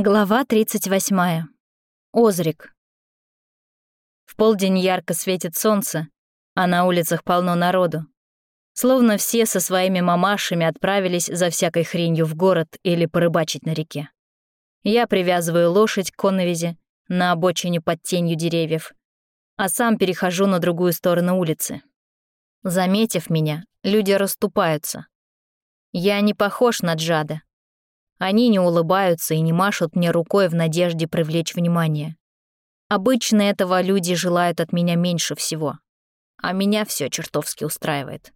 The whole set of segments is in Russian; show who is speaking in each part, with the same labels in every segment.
Speaker 1: Глава 38. Озрик. В полдень ярко светит солнце, а на улицах полно народу. Словно все со своими мамашами отправились за всякой хренью в город или порыбачить на реке. Я привязываю лошадь к коновизе на обочине под тенью деревьев, а сам перехожу на другую сторону улицы. Заметив меня, люди расступаются. Я не похож на Джада, они не улыбаются и не машут мне рукой в надежде привлечь внимание. Обычно этого люди желают от меня меньше всего. А меня все чертовски устраивает.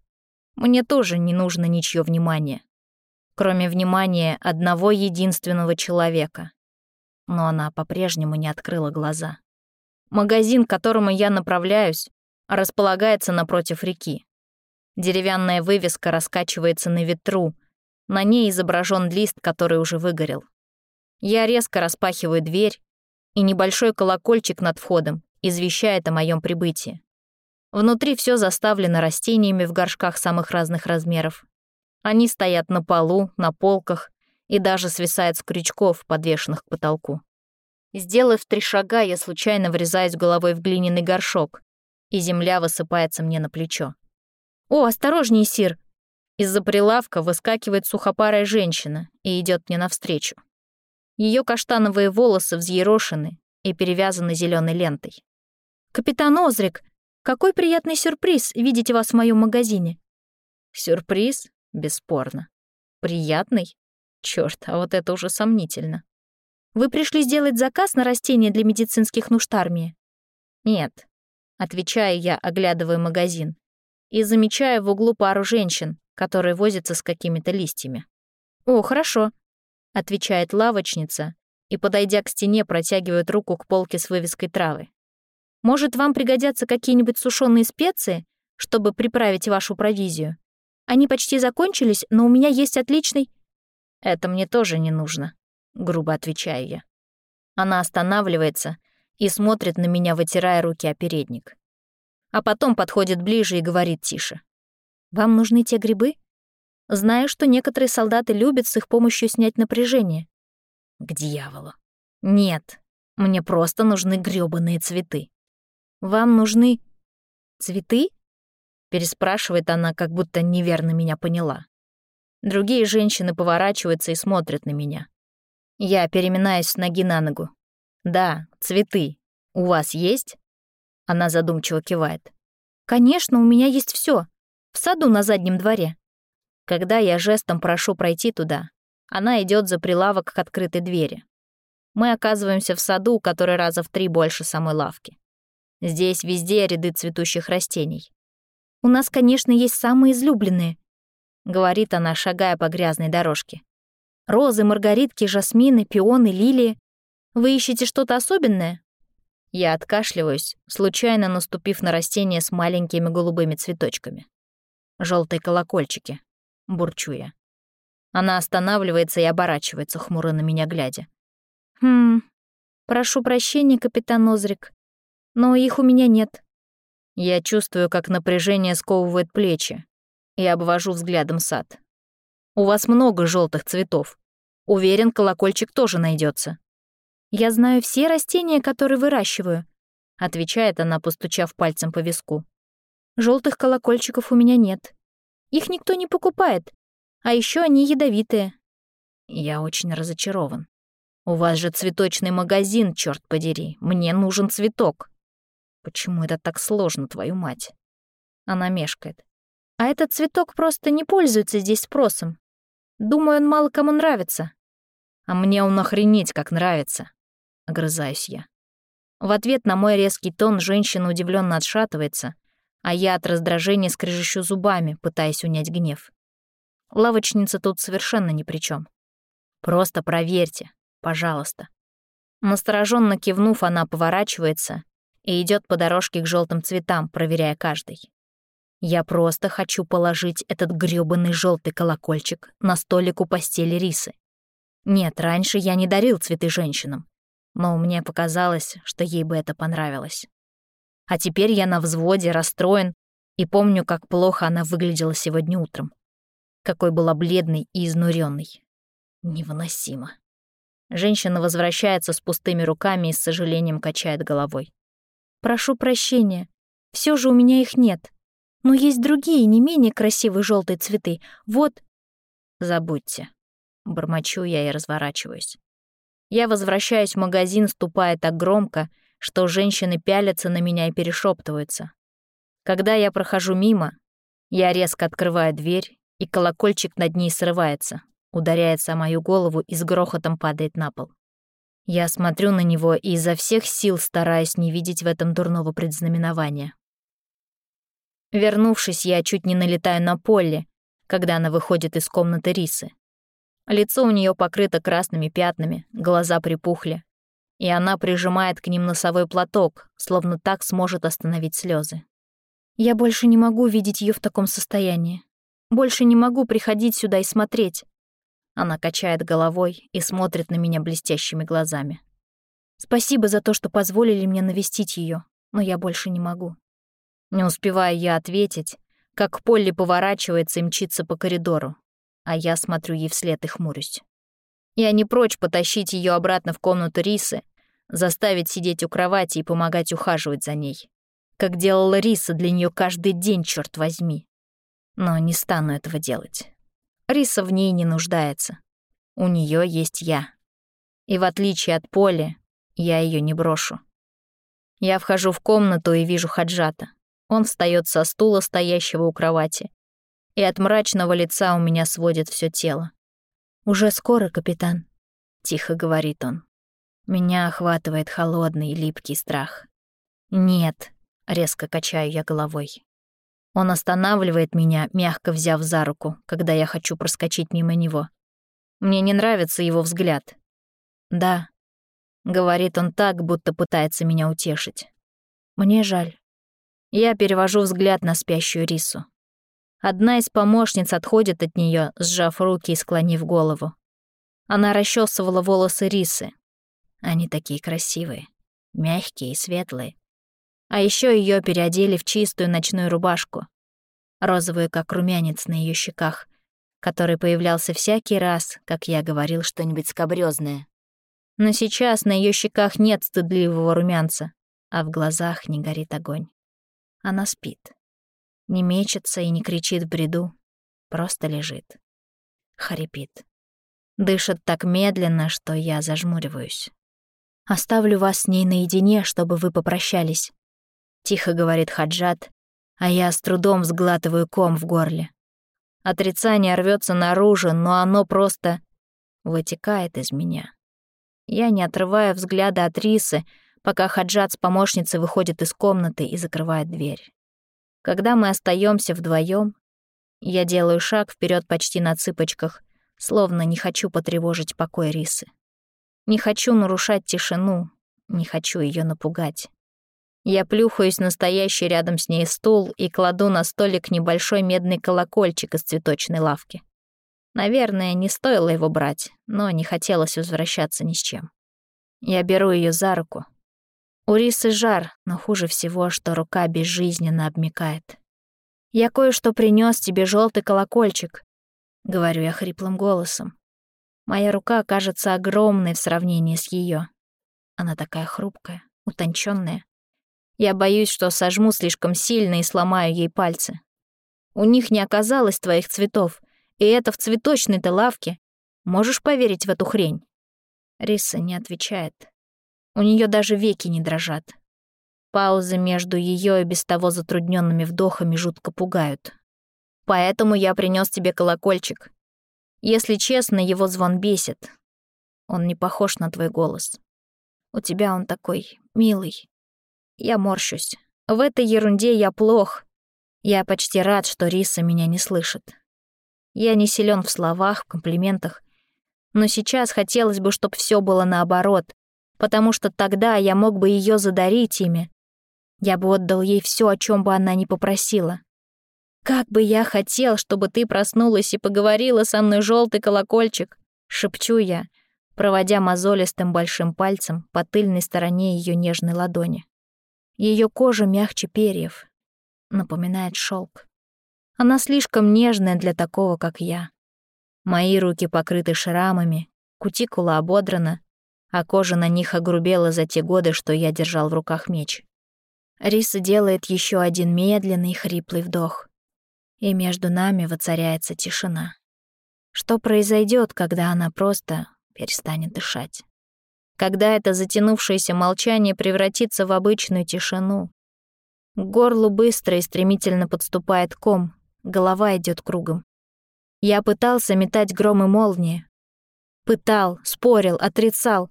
Speaker 1: Мне тоже не нужно ничье внимание. Кроме внимания одного единственного человека. Но она по-прежнему не открыла глаза. Магазин, к которому я направляюсь, располагается напротив реки. Деревянная вывеска раскачивается на ветру, на ней изображен лист, который уже выгорел. Я резко распахиваю дверь, и небольшой колокольчик над входом извещает о моем прибытии. Внутри все заставлено растениями в горшках самых разных размеров. Они стоят на полу, на полках и даже свисают с крючков, подвешенных к потолку. Сделав три шага, я случайно врезаюсь головой в глиняный горшок, и земля высыпается мне на плечо. «О, осторожнее, Сир!» Из-за прилавка выскакивает сухопарая женщина и идет мне навстречу. Ее каштановые волосы взъерошены и перевязаны зеленой лентой. «Капитан Озрик, какой приятный сюрприз видеть вас в моем магазине!» «Сюрприз? Бесспорно. Приятный? Черт, а вот это уже сомнительно. Вы пришли сделать заказ на растения для медицинских нужд армии?» «Нет», — отвечаю я, оглядывая магазин, и замечаю в углу пару женщин, который возится с какими-то листьями. «О, хорошо», — отвечает лавочница и, подойдя к стене, протягивает руку к полке с вывеской травы. «Может, вам пригодятся какие-нибудь сушеные специи, чтобы приправить вашу провизию? Они почти закончились, но у меня есть отличный...» «Это мне тоже не нужно», — грубо отвечаю я. Она останавливается и смотрит на меня, вытирая руки о передник. А потом подходит ближе и говорит тише. Вам нужны те грибы? Знаю, что некоторые солдаты любят с их помощью снять напряжение. К дьяволу. Нет, мне просто нужны грёбаные цветы. Вам нужны цветы? Переспрашивает она, как будто неверно меня поняла. Другие женщины поворачиваются и смотрят на меня. Я переминаюсь с ноги на ногу. «Да, цветы. У вас есть?» Она задумчиво кивает. «Конечно, у меня есть все. В саду на заднем дворе. Когда я жестом прошу пройти туда, она идет за прилавок к открытой двери. Мы оказываемся в саду, который раза в три больше самой лавки. Здесь везде ряды цветущих растений. «У нас, конечно, есть самые излюбленные», — говорит она, шагая по грязной дорожке. «Розы, маргаритки, жасмины, пионы, лилии. Вы ищете что-то особенное?» Я откашливаюсь, случайно наступив на растение с маленькими голубыми цветочками желтые колокольчики», — бурчу я. Она останавливается и оборачивается, хмуро на меня глядя. «Хм, прошу прощения, капитан Озрик, но их у меня нет». Я чувствую, как напряжение сковывает плечи, и обвожу взглядом сад. «У вас много желтых цветов. Уверен, колокольчик тоже найдется. «Я знаю все растения, которые выращиваю», — отвечает она, постучав пальцем по виску. Желтых колокольчиков у меня нет. Их никто не покупает. А еще они ядовитые. Я очень разочарован. У вас же цветочный магазин, черт подери. Мне нужен цветок. Почему это так сложно, твою мать? Она мешкает. А этот цветок просто не пользуется здесь спросом. Думаю, он мало кому нравится. А мне он охренеть как нравится. Огрызаюсь я. В ответ на мой резкий тон женщина удивленно отшатывается, а я от раздражения скрежещу зубами, пытаясь унять гнев. Лавочница тут совершенно ни при чем. Просто проверьте, пожалуйста. Настороженно кивнув, она поворачивается и идет по дорожке к желтым цветам, проверяя каждый. Я просто хочу положить этот грёбаный желтый колокольчик на столик у постели Рисы. Нет, раньше я не дарил цветы женщинам, но мне показалось, что ей бы это понравилось. А теперь я на взводе, расстроен, и помню, как плохо она выглядела сегодня утром. Какой была бледной и изнуренной. Невыносимо. Женщина возвращается с пустыми руками и с сожалением качает головой.
Speaker 2: «Прошу прощения, все же у меня их нет. Но есть другие, не менее красивые желтые цветы. Вот...»
Speaker 1: «Забудьте». Бормочу я и разворачиваюсь. Я возвращаюсь в магазин, ступая так громко, что женщины пялятся на меня и перешептываются. Когда я прохожу мимо, я резко открываю дверь, и колокольчик над ней срывается, ударяется о мою голову и с грохотом падает на пол. Я смотрю на него и изо всех сил стараюсь не видеть в этом дурного предзнаменования. Вернувшись, я чуть не налетаю на Полли, когда она выходит из комнаты Рисы. Лицо у нее покрыто красными пятнами, глаза припухли, и она прижимает к ним носовой платок, словно так сможет остановить слезы.
Speaker 2: Я больше не могу видеть ее в таком состоянии. Больше не могу приходить сюда и смотреть.
Speaker 1: Она качает головой и смотрит на меня блестящими глазами.
Speaker 2: Спасибо за то, что позволили мне навестить ее, но я больше не могу.
Speaker 1: Не успеваю я ответить, как Полли поворачивается и мчится по коридору, а я смотрю ей вслед и хмурюсь. Я не прочь потащить ее обратно в комнату Рисы, заставить сидеть у кровати и помогать ухаживать за ней. Как делала Риса для нее каждый день, черт возьми. Но не стану этого делать. Риса в ней не нуждается. У нее есть я. И в отличие от Поли, я ее не брошу. Я вхожу в комнату и вижу Хаджата. Он встает со стула, стоящего у кровати. И от мрачного лица у меня сводит все тело.
Speaker 2: «Уже скоро, капитан», —
Speaker 1: тихо говорит он. Меня охватывает холодный, липкий страх. «Нет», — резко качаю я головой. Он останавливает меня, мягко взяв за руку, когда я хочу проскочить мимо него. Мне не нравится его взгляд. «Да», — говорит он так, будто пытается меня утешить. «Мне жаль». Я перевожу взгляд на спящую Рису. Одна из помощниц отходит от нее, сжав руки и склонив голову. Она расчесывала волосы Рисы. Они такие красивые, мягкие и светлые. А еще ее переодели в чистую ночную рубашку, розовую, как румянец на ее щеках, который появлялся всякий раз, как я говорил что-нибудь скобрёзное. Но сейчас на ее щеках нет стыдливого румянца, а в глазах не горит огонь. Она спит. Не мечется и не кричит в бреду, просто лежит. Хрипит. Дышит так медленно, что я зажмуриваюсь. «Оставлю вас с ней наедине, чтобы вы попрощались», — тихо говорит Хаджат, а я с трудом сглатываю ком в горле. Отрицание рвется наружу, но оно просто вытекает из меня. Я не отрываю взгляда от Рисы, пока Хаджат с помощницей выходит из комнаты и закрывает дверь. Когда мы остаемся вдвоем, я делаю шаг вперед почти на цыпочках, словно не хочу потревожить покой Рисы. Не хочу нарушать тишину, не хочу ее напугать. Я плюхаюсь на стоящий рядом с ней стул и кладу на столик небольшой медный колокольчик из цветочной лавки. Наверное, не стоило его брать, но не хотелось возвращаться ни с чем. Я беру ее за руку. У Рисы жар, но хуже всего, что рука безжизненно обмикает. «Я кое-что принес тебе желтый колокольчик», — говорю я хриплым голосом. Моя рука кажется огромной в сравнении с ее. Она такая хрупкая, утонченная. Я боюсь, что сожму слишком сильно и сломаю ей пальцы. У них не оказалось твоих цветов, и это в цветочной-то лавке. Можешь поверить в эту хрень?» Риса не отвечает. У нее даже веки не дрожат. Паузы между ее и без того затрудненными вдохами жутко пугают. Поэтому я принес тебе колокольчик. Если честно, его звон бесит. Он не похож на твой голос. У тебя он такой милый, я морщусь. В этой ерунде я плох. Я почти рад, что Риса меня не слышит. Я не силен в словах, в комплиментах. Но сейчас хотелось бы, чтобы все было наоборот, потому что тогда я мог бы ее задарить ими. Я бы отдал ей все, о чем бы она ни попросила. «Как бы я хотел, чтобы ты проснулась и поговорила со мной, желтый колокольчик!» — шепчу я, проводя мозолистым большим пальцем по тыльной стороне ее нежной ладони. Ее кожа мягче перьев, напоминает шелк. Она слишком нежная для такого, как я. Мои руки покрыты шрамами, кутикула ободрана, а кожа на них огрубела за те годы, что я держал в руках меч.
Speaker 2: Риса делает еще один медленный хриплый вдох, и между нами воцаряется тишина. Что произойдет, когда она просто перестанет дышать? Когда это затянувшееся молчание превратится в обычную тишину? К горлу быстро и стремительно подступает ком, голова идет кругом. Я пытался метать гром и молнии. Пытал, спорил, отрицал.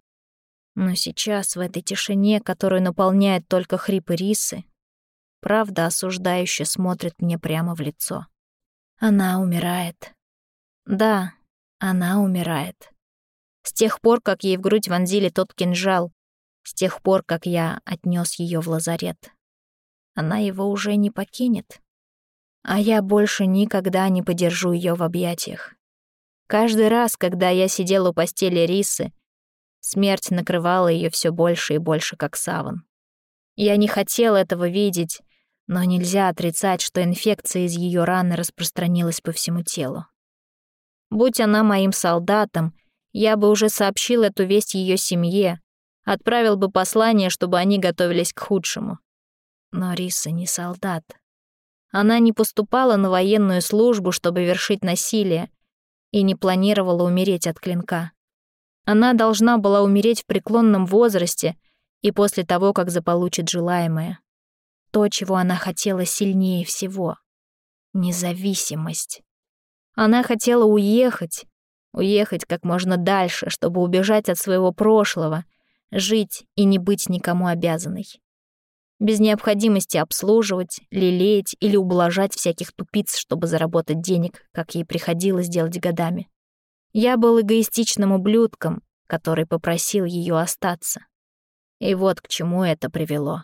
Speaker 2: Но сейчас, в этой тишине, которую наполняет только хрипы рисы, правда осуждающе смотрит мне прямо в лицо. Она умирает. Да, она умирает. С тех пор, как ей в грудь вонзили тот кинжал, с тех пор, как я отнес ее в лазарет. Она его уже не покинет а я больше никогда не подержу ее в объятиях. Каждый раз, когда я сидел у постели Рисы, смерть накрывала ее все больше и больше, как саван. Я не хотел этого видеть, но нельзя отрицать, что инфекция из ее раны распространилась по всему телу. Будь она моим солдатом, я бы уже сообщил эту весть ее семье, отправил бы послание, чтобы они готовились к худшему. Но Риса не солдат. Она не поступала на военную службу, чтобы вершить насилие, и не планировала умереть от клинка. Она должна была умереть в преклонном возрасте и после того, как заполучит желаемое. То, чего она хотела сильнее всего — независимость. Она хотела уехать, уехать как можно дальше, чтобы убежать от своего прошлого, жить и не быть никому обязанной без необходимости обслуживать, лелеять или ублажать всяких тупиц, чтобы заработать денег, как ей приходилось делать годами. Я был эгоистичным ублюдком, который попросил ее остаться. И вот к чему это привело.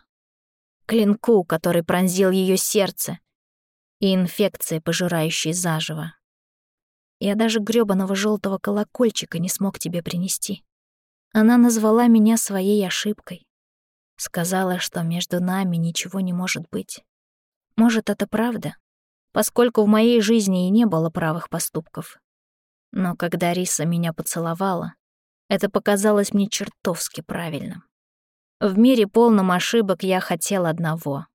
Speaker 2: Клинку, который пронзил ее сердце, и инфекции, пожирающей заживо. Я даже грёбаного желтого колокольчика не смог тебе принести. Она назвала меня своей ошибкой. Сказала, что между нами ничего не может быть. Может, это правда, поскольку в моей жизни и не было правых поступков. Но когда Риса меня поцеловала, это показалось мне чертовски правильным. В мире полном ошибок я хотел одного.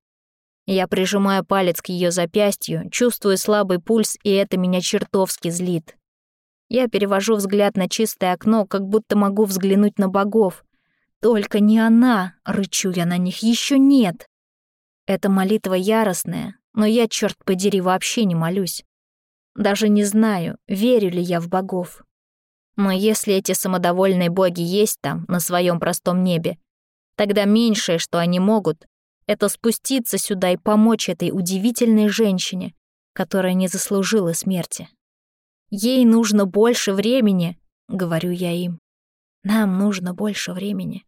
Speaker 2: Я прижимаю палец к ее запястью, чувствую слабый пульс, и это меня чертовски злит. Я перевожу взгляд на чистое окно, как будто могу взглянуть на богов, только не она, рычу я на них, еще нет. Это молитва яростная, но я, черт подери, вообще не молюсь. Даже не знаю, верю ли я в богов. Но если эти самодовольные боги есть там, на своем простом небе, тогда меньшее, что они могут, это спуститься сюда и помочь этой удивительной женщине, которая не заслужила смерти. Ей нужно больше времени, говорю я им. Нам нужно больше времени.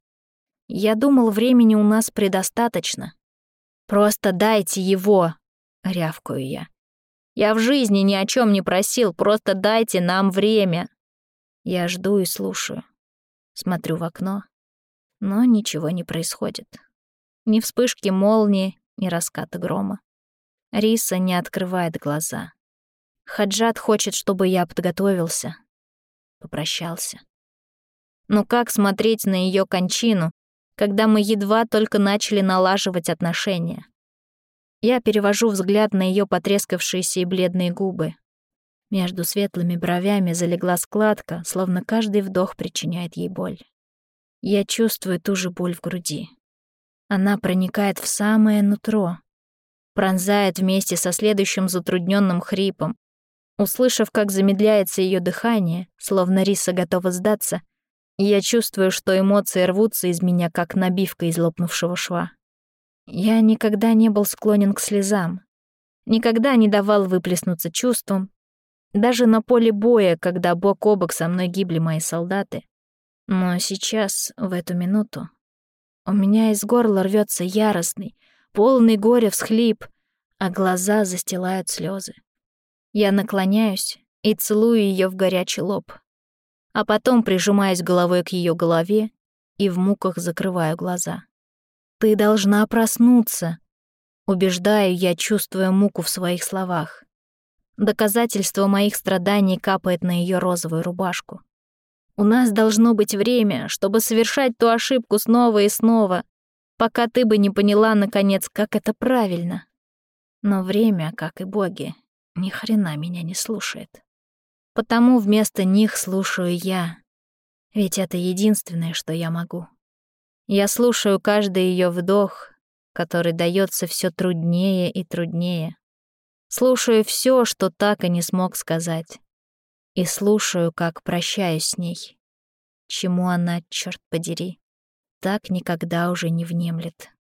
Speaker 2: Я думал, времени у нас предостаточно. Просто дайте его, рявкаю я. Я в жизни ни о чем не просил, просто дайте нам время. Я жду и слушаю. Смотрю в окно, но ничего не происходит. Ни вспышки молнии, ни раската грома. Риса не открывает глаза. Хаджат хочет, чтобы я подготовился. Попрощался. Но как смотреть на ее кончину, когда мы едва только начали налаживать отношения. Я перевожу взгляд на ее потрескавшиеся и бледные губы. Между светлыми бровями залегла складка, словно каждый вдох причиняет ей боль. Я чувствую ту же боль в груди. Она проникает в самое нутро, пронзает вместе со следующим затрудненным хрипом. Услышав, как замедляется ее дыхание, словно риса готова сдаться, я чувствую, что эмоции рвутся из меня, как набивка из лопнувшего шва. Я никогда не был склонен к слезам, никогда не давал выплеснуться чувствам, даже на поле боя, когда бок о бок со мной гибли мои солдаты. Но сейчас, в эту минуту, у меня из горла рвется яростный, полный горя всхлип, а глаза застилают слезы. Я наклоняюсь и целую ее в горячий лоб а потом прижимаюсь головой к ее голове и в муках закрываю глаза. «Ты должна проснуться», — убеждаю я, чувствуя муку в своих словах. Доказательство моих страданий капает на ее розовую рубашку. У нас должно быть время, чтобы совершать ту ошибку снова и снова, пока ты бы не поняла, наконец, как это правильно. Но время, как и боги, ни хрена меня не слушает. Потому вместо них слушаю я, ведь это единственное, что я могу. Я слушаю каждый ее вдох, который дается все труднее и труднее. Слушаю все, что так и не смог сказать. И слушаю, как прощаюсь с ней. Чему она, черт подери, так никогда уже не внемлет.